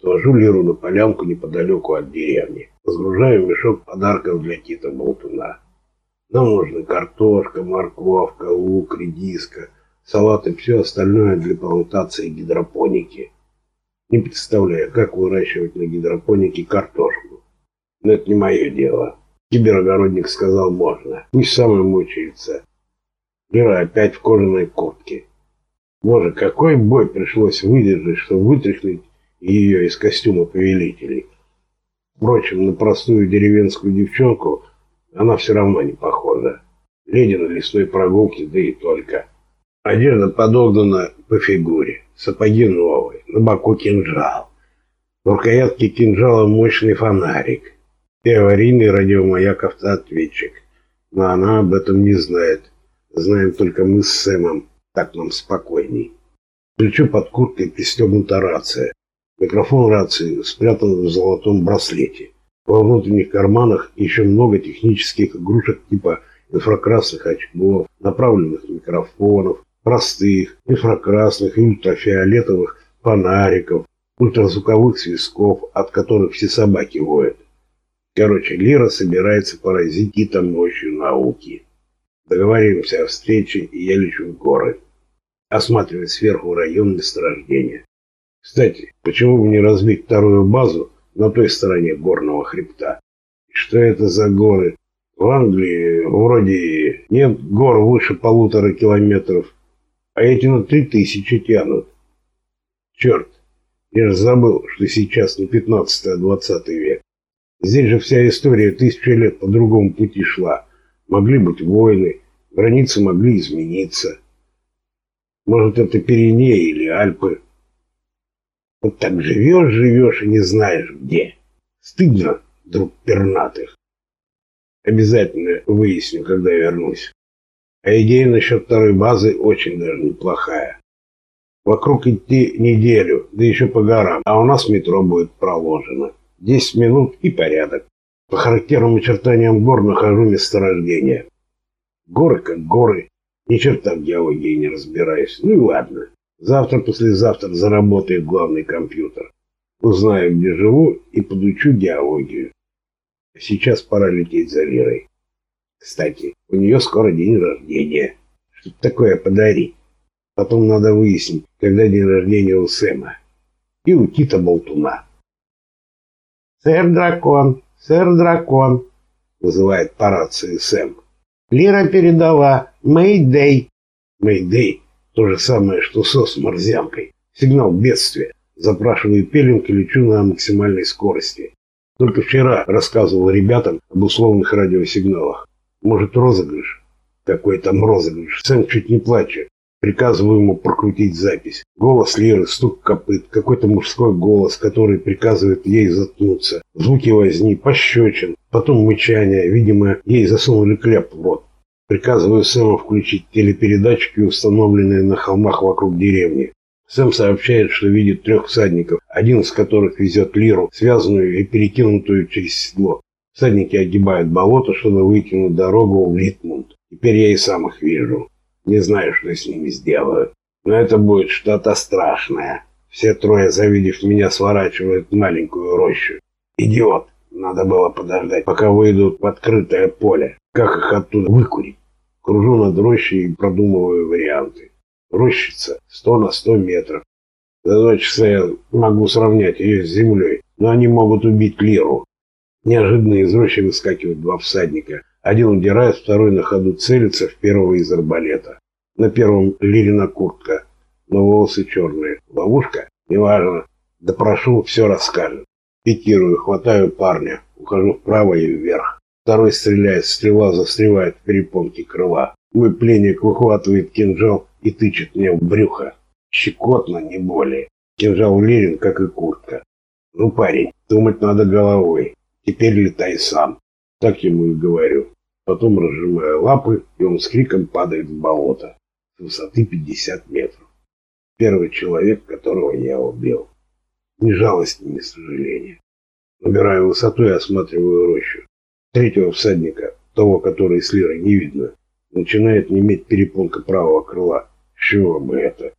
Отвожу Лиру на полянку неподалеку от деревни. Разгружаю мешок подарков для Кита Болтуна. Нам нужны картошка, морковка, лук, редиска, салат и все остальное для плантации гидропоники. Не представляю, как выращивать на гидропонике картошку. Но это не мое дело. Киберогородник сказал, можно. Пусть сам и мучается. Лера опять в кожаной куртке. Боже, какой бой пришлось выдержать, чтобы вытряхнуть ее из костюма повелителей. Впрочем, на простую деревенскую девчонку она все равно не похожа. Леди на лесной прогулке, да и только. Одежда подогнана по фигуре, сапоги новые, на боку кинжал. В рукоятке кинжала мощный фонарик и аварийный радиомаяк-автоответчик. Но она об этом не знает. Знаем только мы с Сэмом. Так нам спокойней. Плечо под курткой пристегнута рация. Микрофон рации спрятан в золотом браслете. Во внутренних карманах еще много технических игрушек типа инфракрасных очков, направленных микрофонов, простых, инфракрасных и ультрафиолетовых фонариков, ультразвуковых свистков, от которых все собаки воют. Короче, Лира собирается поразить Кита мощью науки. Договариваемся о встрече, и я лечу в горы. Осматривать сверху район месторождения. Кстати, почему бы не разбить вторую базу на той стороне горного хребта? Что это за горы? В Англии вроде нет гор выше полутора километров, а эти на три тысячи тянут. Черт, я же забыл, что сейчас не 15 а 20 век. Здесь же вся история тысячи лет по другому пути шла. Могли быть войны, границы могли измениться. Может, это Пиренеи или Альпы. Вот так живешь, живешь и не знаешь где. Стыдно, друг пернатых. Обязательно выясню, когда вернусь. А идея насчет второй базы очень даже неплохая. Вокруг идти неделю, да еще по горам, а у нас метро будет проложено. 10 минут и порядок. По характерным очертаниям гор нахожу месторождение. Горы как горы. Ни черта в геологии не разбираюсь. Ну и ладно. Завтра-послезавтра заработает главный компьютер. Узнаю, где живу и подучу геологию. Сейчас пора лететь за Лирой. Кстати, у нее скоро день рождения. Что такое подарить? Потом надо выяснить, когда день рождения у Сэма. И у Кита Болтуна. «Сэр Дракон! Сэр Дракон!» вызывает по рации Сэм. «Лира передала. Мэйдэй!» «Мэйдэй» — то же самое, что СОС с морзянкой. Сигнал бедствия. Запрашиваю пеленг и лечу на максимальной скорости. Только вчера рассказывал ребятам об условных радиосигналах. Может, розыгрыш? Какой там розыгрыш? Сэм чуть не плачет. Приказываю ему прокрутить запись. Голос Леры, стук копыт, какой-то мужской голос, который приказывает ей заткнуться. Звуки возни, пощечин, потом мычание. Видимо, ей засунули кляп в рот. Приказываю Сэму включить телепередатчики, установленные на холмах вокруг деревни. Сэм сообщает, что видит трех всадников, один из которых везет Лиру, связанную и перекинутую через седло. Всадники огибают болото, чтобы выйти на дорогу в Ритмунд. Теперь я и сам их вижу. Не знаю, что с ними сделаю. Но это будет что-то страшное. Все трое, завидев меня, сворачивают в маленькую рощу. Идиот! Надо было подождать, пока выйдут в открытое поле. Как их оттуда выкурить? Кружу над рощей и продумываю варианты. Рощица 100 на 100 метров. За два часа я могу сравнять ее с землей, но они могут убить Лиру. Неожиданно из рощи выскакивают два всадника. Один удирает, второй на ходу целится в первого из арбалета. На первом Лирина куртка, но волосы черные. Ловушка? Неважно. Допрошу, все расскажет. Пикирую, хватаю парня, ухожу вправо и вверх. Второй стреляет, стрела застревает в перепонке крыла. Мой пленник выхватывает кинжал и тычет мне в брюхо. Щекотно, не более. Кинжал Лерин, как и куртка. Ну, парень, думать надо головой. Теперь летай сам. Так ему и говорю. Потом разжимаю лапы, и он с криком падает в болото. С высоты 50 метров. Первый человек, которого я убил. Ни жалости, ни сожаления. Набираю высоту и осматриваю рощу. Третьего всадника, того, который с Лирой не видно, начинает неметь перепонка правого крыла. Чего бы это?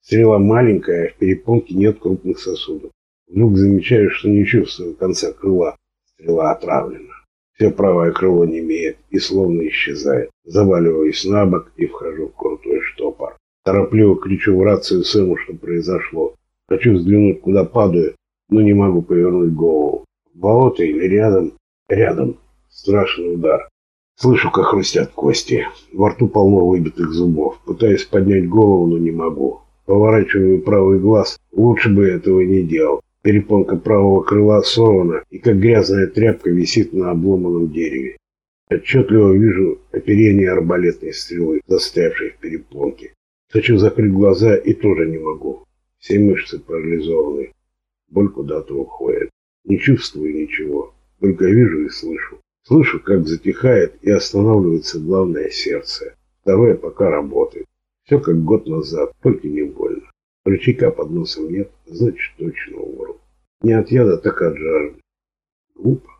Стрела маленькая, а в перепонке нет крупных сосудов. Вдруг замечаю, что не чувствую конца крыла. Стрела отравлена. Все правое крыло не имеет и словно исчезает. Заваливаюсь на бок и вхожу в крутой штопор. Торопливо кричу в рацию Сэму, что произошло. Хочу взглянуть, куда падаю, но не могу повернуть голову. Болото или рядом? Рядом. Страшный удар. Слышу, как хрустят кости. Во рту полно выбитых зубов. Пытаюсь поднять голову, но не могу. Поворачиваю правый глаз. Лучше бы этого не делал. Перепонка правого крыла сорвана и как грязная тряпка висит на обломанном дереве. Отчетливо вижу оперение арбалетной стрелы, застрявшей в перепонке. Хочу закрыть глаза и тоже не могу. Все мышцы парализованы. Боль куда-то уходит. Не чувствую ничего, только вижу и слышу. Слышу, как затихает и останавливается главное сердце. Второе пока работает. Все как год назад, только не больно. Рычага под носом нет, значит точно умру. Не от яда, так от жажды. Глупо.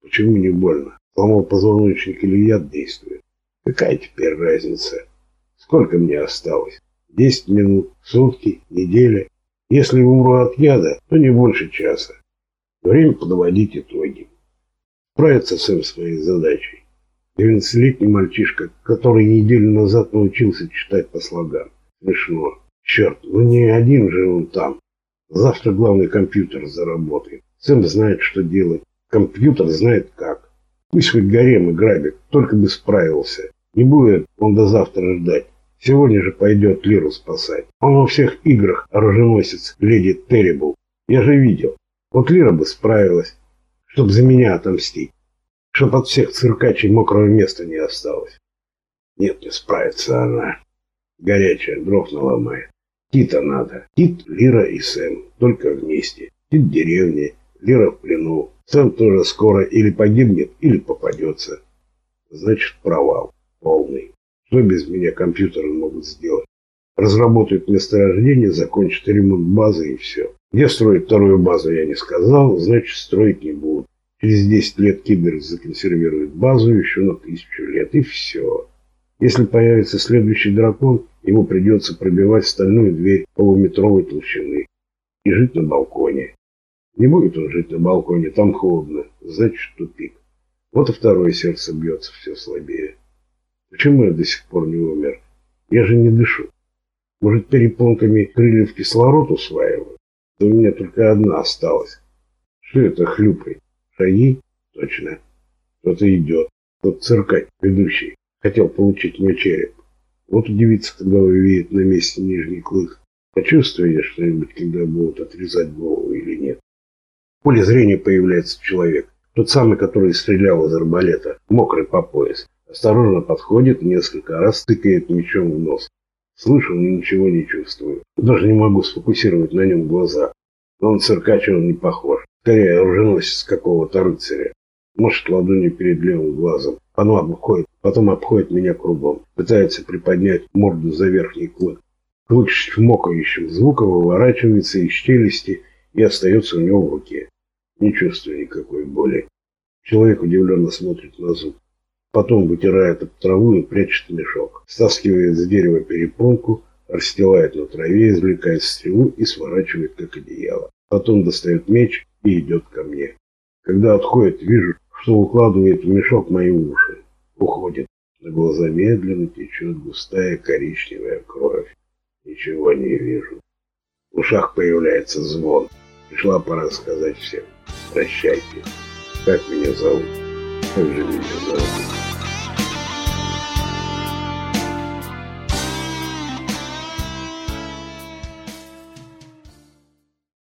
Почему не больно? Сломал позвоночник или яд действует? Какая теперь разница? Сколько мне осталось? Десять минут, сутки, неделя. Если умру от яда, то не больше часа. Время подводить итоги. Справится Сэм своей задачей. 12-летний мальчишка, который неделю назад научился читать по слогам. Смешно. Черт, ну не один же он там. Завтра главный компьютер заработает. Сэм знает, что делать. Компьютер знает как. Пусть хоть гарем и грабит, только бы справился. Не будет он до завтра ждать. Сегодня же пойдет Лиру спасать. Он во всех играх оруженосец леди Террибл. Я же видел. Вот Лира бы справилась, чтобы за меня отомстить. Чтоб от всех циркачей мокрого места не осталось. Нет, не справится она. Горячая, дров наломает. Тита надо. Тит, Лира и Сэм. Только вместе. Тит в деревне, Лира в плену. Сэм тоже скоро или погибнет, или попадется. Значит, провал. Полный. Что без меня компьютеры могут сделать? Разработают месторождение, закончат ремонт базы и все. Где строить вторую базу, я не сказал, значит, строить не будут. Через 10 лет Кибер законсервирует базу еще на тысячу лет, и все. Если появится следующий дракон, ему придется пробивать стальную дверь полуметровой толщины и жить на балконе. Не будет он жить на балконе, там холодно, значит тупик. Вот и второе сердце бьется все слабее. Почему я до сих пор не умер? Я же не дышу. Может, перепонками крыльев кислород усваиваю? У меня только одна осталась. Что это хлюпает? Шаги? Точно. Кто-то идет. Тот циркач, ведущий. Хотел получить мой череп. Вот удивится, когда увидит на месте нижний клык. Почувствую я что-нибудь, когда будут отрезать голову или нет. В поле зрения появляется человек. Тот самый, который стрелял из арбалета, мокрый по пояс. Осторожно подходит, несколько раз тыкает мечом в нос. Слышу, но ничего не чувствую. Даже не могу сфокусировать на нем глаза. Но он циркач, он не похож. Скорее, оруженосец какого-то рыцаря. Может, ладонью перед левым глазом. Оно обходит, потом обходит меня кругом. Пытается приподнять морду за верхний клык. Клык с чмокающим звуком выворачивается из челюсти и остается у него в руке. Не чувствую никакой боли. Человек удивленно смотрит на зуб. Потом вытирает об траву и прячет мешок. Стаскивает с дерева перепонку, расстилает на траве, извлекает стрелу и сворачивает как одеяло. Потом достает меч и идет ко мне. Когда отходит, вижу, что укладывает в мешок мои уши. Уходит. На глаза медленно течет густая коричневая кровь. Ничего не вижу. В ушах появляется звон. Пришла пора сказать всем. Прощайте. Как меня зовут? Как же меня зовут?